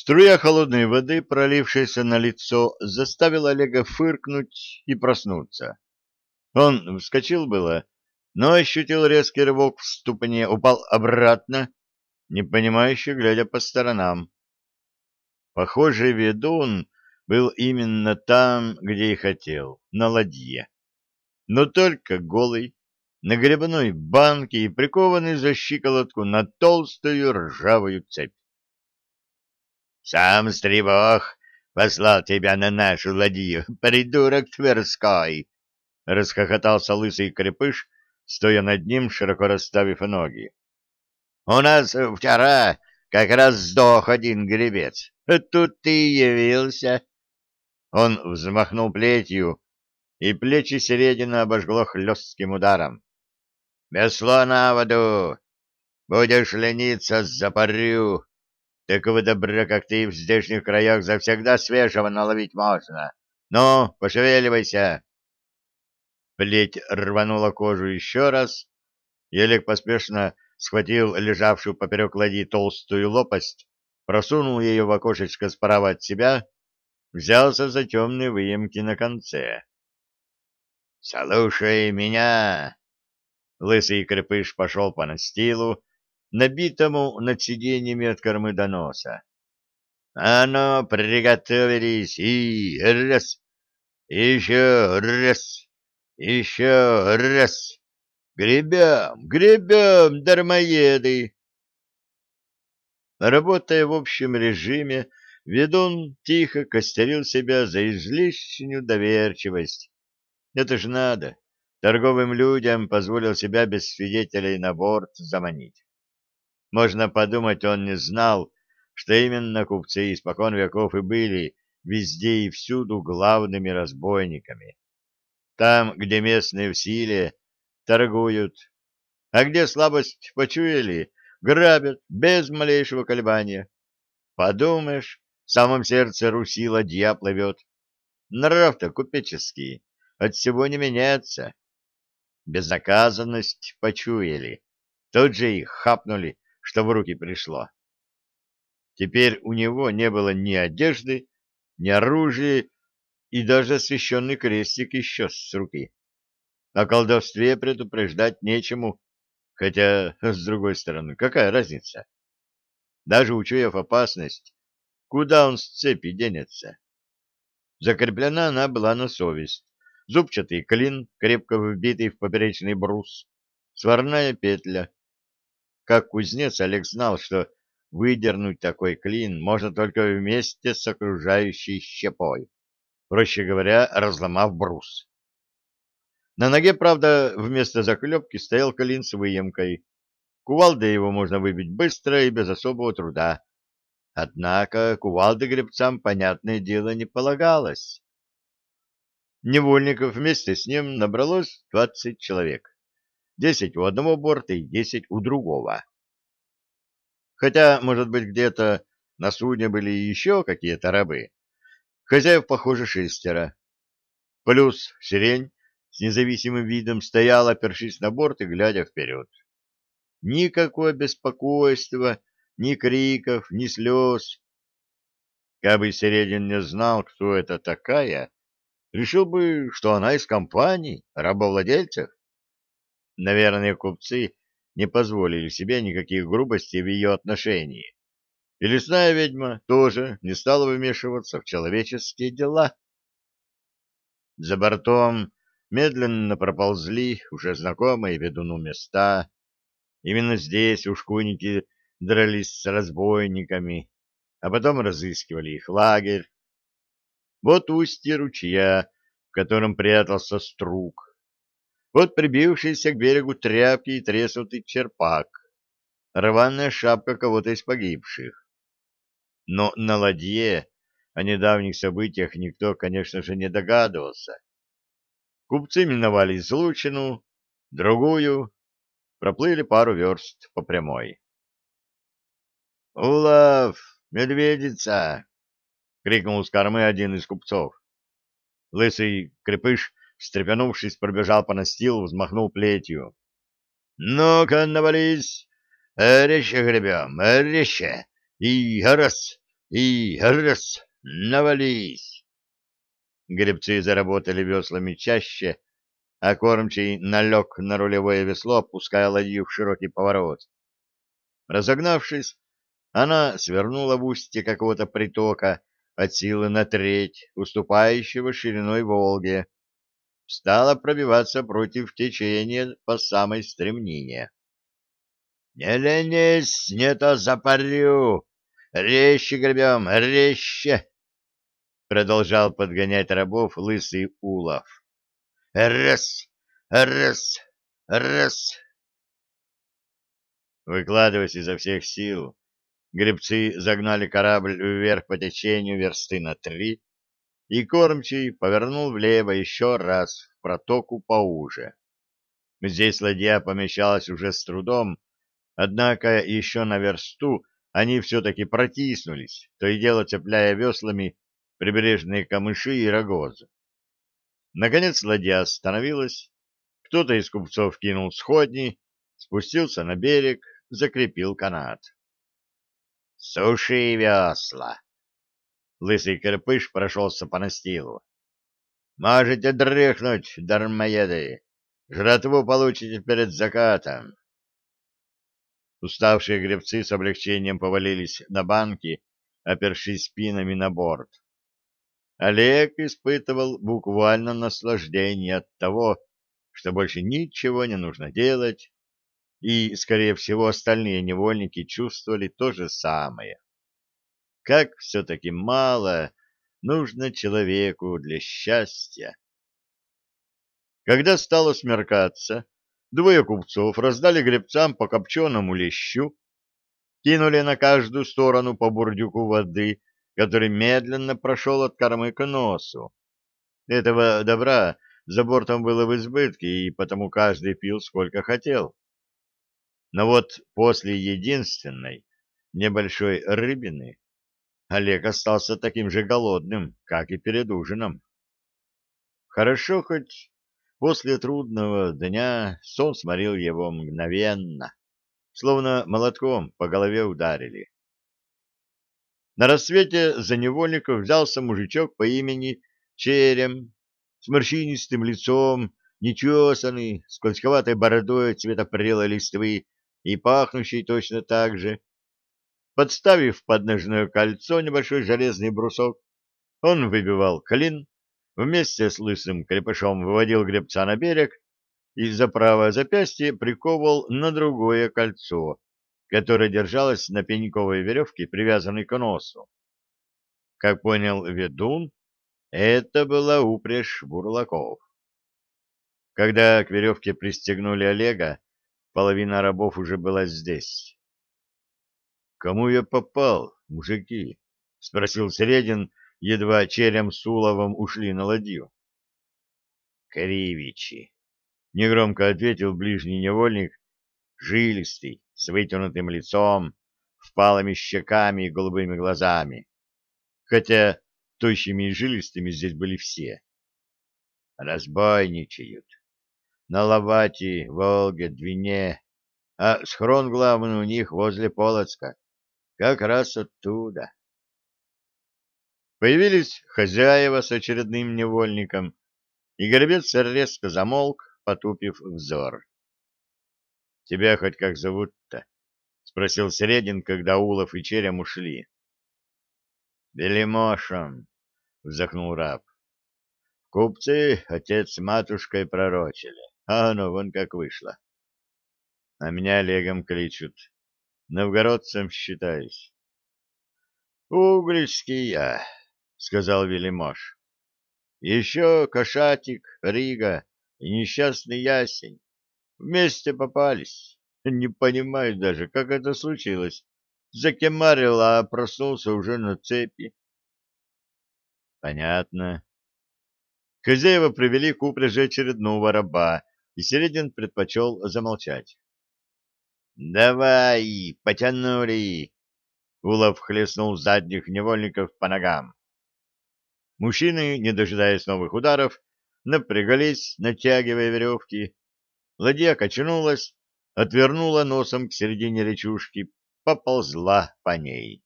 Струя холодной воды, пролившаяся на лицо, заставила Олега фыркнуть и проснуться. Он вскочил было, но ощутил резкий рывок в ступне, упал обратно, непонимающе глядя по сторонам. Похоже, ведун был именно там, где и хотел, на ладье. Но только голый, на гребной банке и прикованный за щиколотку на толстую ржавую цепь. Сам Стребог послал тебя на нашу ладью, придурок Тверской! — расхохотался лысый крепыш, стоя над ним, широко расставив ноги. — У нас вчера как раз сдох один гребец. Тут ты явился. Он взмахнул плетью, и плечи середина обожгло хлестким ударом. — Весло на воду! Будешь лениться, запарю! Такого добра, как ты, в здешних краях завсегда свежего наловить можно. Ну, пошевеливайся. Плеть рванула кожу еще раз, Олег поспешно схватил лежавшую поперек ладьи толстую лопасть, просунул ее в окошечко справа от себя, взялся за темные выемки на конце. — Слушай меня! Лысый крепыш пошел по настилу, набитому над сиденьями от кормы до носа. «А ну, приготовились, и раз, еще раз, еще раз, гребем, гребем, дармоеды!» Работая в общем режиме, ведун тихо костерил себя за излишнюю доверчивость. Это ж надо. Торговым людям позволил себя без свидетелей на борт заманить. Можно подумать, он не знал, что именно купцы испокон веков и были везде и всюду главными разбойниками. Там, где местные в силе, торгуют, а где слабость почуяли, грабят без малейшего колебания. Подумаешь, в самом сердце Руси ладья плывет. Нрав-то купеческий, от всего не меняется. Безнаказанность почуяли, тут же их хапнули, что в руки пришло. Теперь у него не было ни одежды, ни оружия, и даже освященный крестик исчез с руки. О колдовстве предупреждать нечему, хотя, с другой стороны, какая разница? Даже учуяв опасность, куда он с цепи денется? Закреплена она была на совесть. Зубчатый клин, крепко вбитый в поперечный брус, сварная петля, как кузнец, Олег знал, что выдернуть такой клин можно только вместе с окружающей щепой, проще говоря, разломав брус. На ноге, правда, вместо заклепки стоял клин с выемкой. Кувалдой его можно выбить быстро и без особого труда. Однако кувалды гребцам, понятное дело, не полагалось. Невольников вместе с ним набралось двадцать человек десять у одного борта и десять у другого. Хотя, может быть, где-то на судне были еще какие-то рабы. Хозяев, похоже, шестеро. Плюс сирень с независимым видом стояла, опершись на борт и глядя вперед. Никакого беспокойства, ни криков, ни слез. Кабы Середин не знал, кто это такая, решил бы, что она из компании, рабовладельцев. Наверное, купцы не позволили себе никаких грубостей в ее отношении. И лесная ведьма тоже не стала вмешиваться в человеческие дела. За бортом медленно проползли уже знакомые ведуну места. Именно здесь ушкуйники дрались с разбойниками, а потом разыскивали их лагерь. Вот устье ручья, в котором прятался струк, вот прибившийся к берегу тряпки и треснутый черпак, рваная шапка кого-то из погибших. Но на ладье о недавних событиях никто, конечно же, не догадывался. Купцы миновали излучину, другую, проплыли пару верст по прямой. «Улов! Медведица!» — крикнул с кормы один из купцов. Лысый крепыш встрепенувшись, пробежал по настилу, взмахнул плетью. — Ну-ка, навались! Резче гребем, резче! И раз! И раз, навались. Гребцы заработали веслами чаще, а кормчий налег на рулевое весло, опуская ладью в широкий поворот. Разогнавшись, она свернула в устье какого-то притока от силы на треть, уступающего шириной Волге, стала пробиваться против течения по самой стремнине. — Не ленись, не то запарю! Резче гребем, резче! — продолжал подгонять рабов лысый Улов. — Раз, раз, раз! Выкладываясь изо всех сил, гребцы загнали корабль вверх по течению версты на три, и кормчий повернул влево еще раз в протоку поуже. Здесь ладья помещалась уже с трудом, однако еще на версту они все-таки протиснулись, то и дело цепляя веслами прибрежные камыши и рогозы. Наконец ладья остановилась, кто-то из купцов кинул сходни, спустился на берег, закрепил канат. — Суши весла! Лысый кирпыш прошелся по настилу. «Можете дрыхнуть, дармоеды! Жратву получите перед закатом!» Уставшие гребцы с облегчением повалились на банки, опершись спинами на борт. Олег испытывал буквально наслаждение от того, что больше ничего не нужно делать, и, скорее всего, остальные невольники чувствовали то же самое как все-таки мало нужно человеку для счастья. Когда стало смеркаться, двое купцов раздали гребцам по копченому лещу, кинули на каждую сторону по бурдюку воды, который медленно прошел от кормы к носу. Этого добра за бортом было в избытке, и потому каждый пил сколько хотел. Но вот после единственной небольшой рыбины Олег остался таким же голодным, как и перед ужином. Хорошо хоть после трудного дня сон сморил его мгновенно, словно молотком по голове ударили. На рассвете за невольников взялся мужичок по имени Черем, с морщинистым лицом, нечесанный, с кончковатой бородой цвета прелой листвы и пахнущий точно так же, Подставив под ножное кольцо небольшой железный брусок, он выбивал клин, вместе с лысым крепышом выводил гребца на берег и за правое запястье приковывал на другое кольцо, которое держалось на пеньковой веревке, привязанной к носу. Как понял ведун, это была упряжь бурлаков. Когда к веревке пристегнули Олега, половина рабов уже была здесь. Кому я попал, мужики? — спросил Середин, едва черем с Уловом ушли на ладью. — Кривичи, — негромко ответил ближний невольник, жилистый, с вытянутым лицом, впалыми щеками и голубыми глазами. Хотя тощими и жилистыми здесь были все. Разбойничают. На Лавати, Волге, Двине, а схрон главный у них возле Полоцка. Как раз оттуда. Появились хозяева с очередным невольником, и горбец резко замолк, потупив взор. — Тебя хоть как зовут-то? — спросил Середин, когда Улов и Черем ушли. — Белимошем, — вздохнул раб. — Купцы отец с матушкой пророчили, а оно вон как вышло. А меня Олегом кличут. Новгородцем считаюсь. — Угольский я, — сказал Велимош. — Еще Кошатик, Рига и несчастный Ясень. Вместе попались. Не понимаю даже, как это случилось. Закемарил, а проснулся уже на цепи. — Понятно. Хозяева привели к упряжи очередного раба, и Середин предпочел замолчать. «Давай, потянули!» Улов хлестнул задних невольников по ногам. Мужчины, не дожидаясь новых ударов, напрягались, натягивая веревки. Ладья качнулась, отвернула носом к середине речушки, поползла по ней.